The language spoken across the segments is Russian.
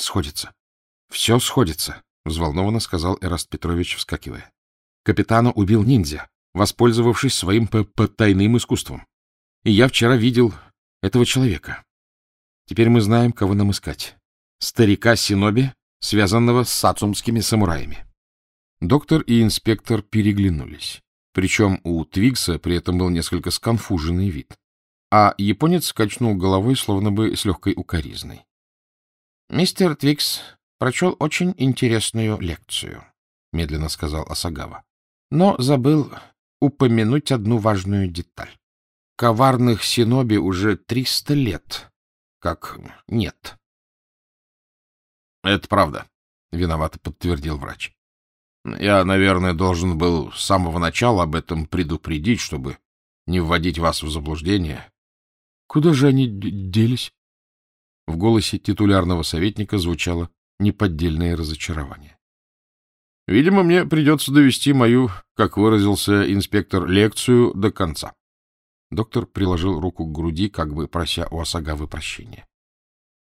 Сходится. Все сходится, — взволнованно сказал Эраст Петрович, вскакивая. Капитана убил ниндзя, воспользовавшись своим тайным искусством. И я вчера видел этого человека. Теперь мы знаем, кого нам искать. Старика Синоби, связанного с сацумскими самураями. Доктор и инспектор переглянулись. Причем у Твикса при этом был несколько сконфуженный вид. А японец качнул головой, словно бы с легкой укоризной. — Мистер Твикс прочел очень интересную лекцию, — медленно сказал Асагава. — Но забыл упомянуть одну важную деталь. Коварных синоби уже триста лет, как нет. — Это правда, — виновато подтвердил врач. — Я, наверное, должен был с самого начала об этом предупредить, чтобы не вводить вас в заблуждение. — Куда же они делись? В голосе титулярного советника звучало неподдельное разочарование. — Видимо, мне придется довести мою, как выразился инспектор, лекцию до конца. Доктор приложил руку к груди, как бы прося у Осагавы прощения.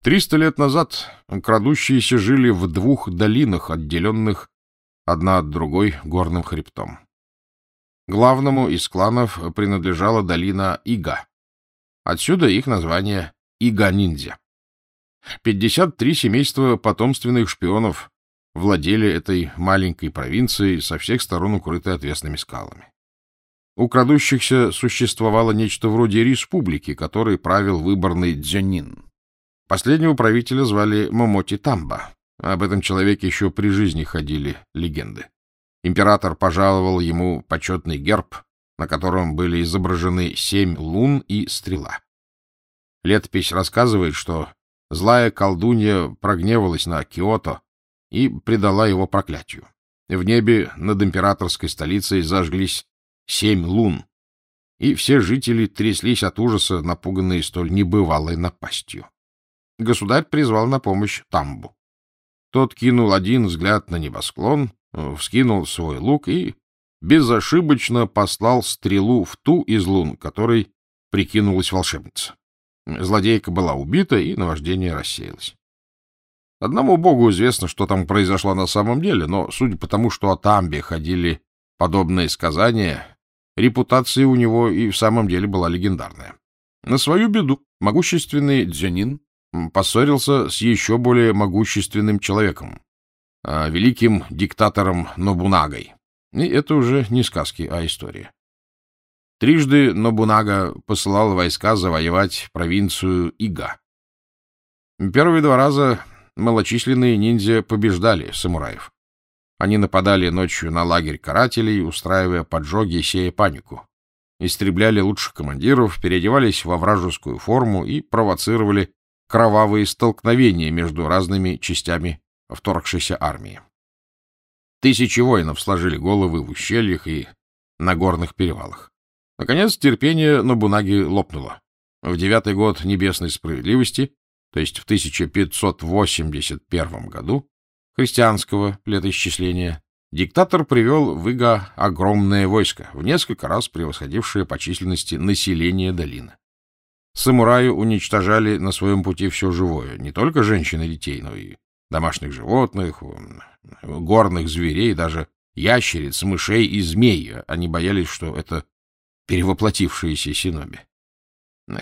Триста лет назад крадущиеся жили в двух долинах, отделенных одна от другой горным хребтом. Главному из кланов принадлежала долина Ига. Отсюда их название Ига-ниндзя. 53 семейства потомственных шпионов владели этой маленькой провинцией, со всех сторон укрытой отвесными скалами. У крадущихся существовало нечто вроде республики, которой правил выборный Дзюнин. Последнего правителя звали Момоти Тамба. Об этом человеке еще при жизни ходили легенды. Император пожаловал ему почетный герб, на котором были изображены семь лун и стрела. Летопись рассказывает, что злая колдунья прогневалась на Киото и предала его проклятию. В небе над императорской столицей зажглись семь лун, и все жители тряслись от ужаса, напуганные столь небывалой напастью государь призвал на помощь Тамбу. Тот кинул один взгляд на небосклон, вскинул свой лук и безошибочно послал стрелу в ту из лун, которой прикинулась волшебница. Злодейка была убита, и наваждение рассеялось. Одному богу известно, что там произошло на самом деле, но, судя по тому, что о Тамбе ходили подобные сказания, репутация у него и в самом деле была легендарная. На свою беду могущественный Дзюнин поссорился с еще более могущественным человеком, а, великим диктатором Нобунагой. И это уже не сказки, а история. Трижды Нобунага посылал войска завоевать провинцию Ига. Первые два раза малочисленные ниндзя побеждали самураев. Они нападали ночью на лагерь карателей, устраивая поджоги и сея панику. Истребляли лучших командиров, переодевались во вражескую форму и провоцировали кровавые столкновения между разными частями вторгшейся армии. Тысячи воинов сложили головы в ущельях и на горных перевалах. Наконец, терпение Нобунаги лопнуло. В девятый год небесной справедливости, то есть в 1581 году, христианского летоисчисления, диктатор привел в Ига огромное войско, в несколько раз превосходившее по численности население долины. Самураи уничтожали на своем пути все живое, не только женщин и детей, но и домашних животных, горных зверей, даже ящериц, мышей и змей. Они боялись, что это перевоплотившиеся синоби.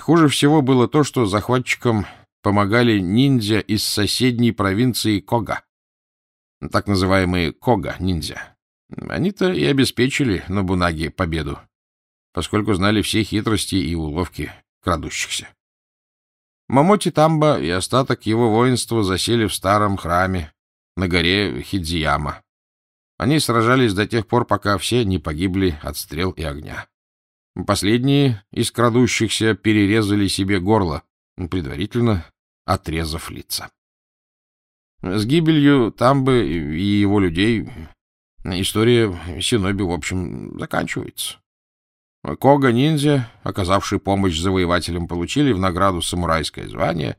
Хуже всего было то, что захватчикам помогали ниндзя из соседней провинции Кога, так называемые Кога-ниндзя. Они-то и обеспечили Набунаге победу, поскольку знали все хитрости и уловки крадущихся. Мамоти Тамба и остаток его воинства засели в старом храме на горе Хидзияма. Они сражались до тех пор, пока все не погибли от стрел и огня. Последние из крадущихся перерезали себе горло, предварительно отрезав лица. С гибелью Тамбы и его людей история Синоби, в общем, заканчивается. Кога-ниндзя, оказавший помощь завоевателям, получили в награду самурайское звание,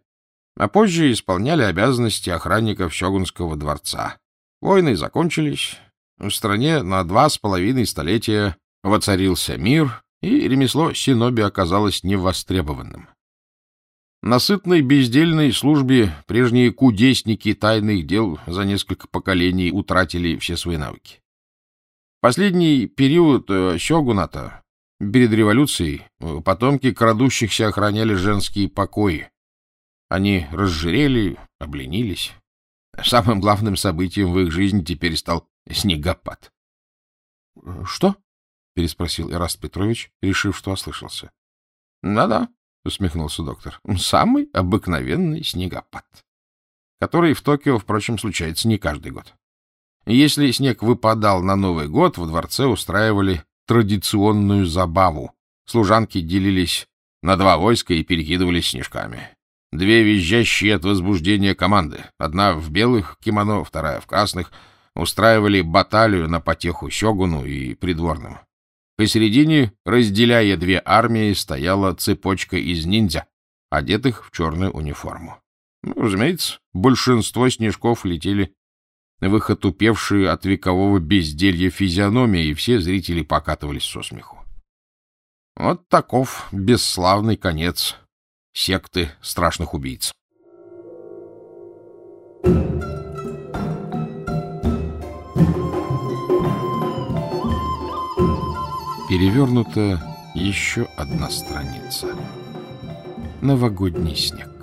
а позже исполняли обязанности охранников Сёгунского дворца. Войны закончились, в стране на два с половиной столетия воцарился мир, и ремесло синоби оказалось невостребованным. На сытной бездельной службе прежние кудесники тайных дел за несколько поколений утратили все свои навыки. Последний период э, сёгуната, перед революцией, э, потомки крадущихся охраняли женские покои. Они разжирели, обленились. Самым главным событием в их жизни теперь стал снегопад. — Что? — переспросил Эраст Петрович, решив, что ослышался. Да — Да-да, — усмехнулся доктор, — самый обыкновенный снегопад, который в Токио, впрочем, случается не каждый год. Если снег выпадал на Новый год, в дворце устраивали традиционную забаву. Служанки делились на два войска и перекидывались снежками. Две визжащие от возбуждения команды, одна в белых кимоно, вторая в красных, устраивали баталию на потеху Сёгуну и придворным. Посередине, разделяя две армии, стояла цепочка из ниндзя, одетых в черную униформу. Ну, разумеется, большинство снежков летели в их отупевшие от векового безделья физиономии, и все зрители покатывались со смеху. Вот таков бесславный конец секты страшных убийц. Перевернута еще одна страница. Новогодний снег.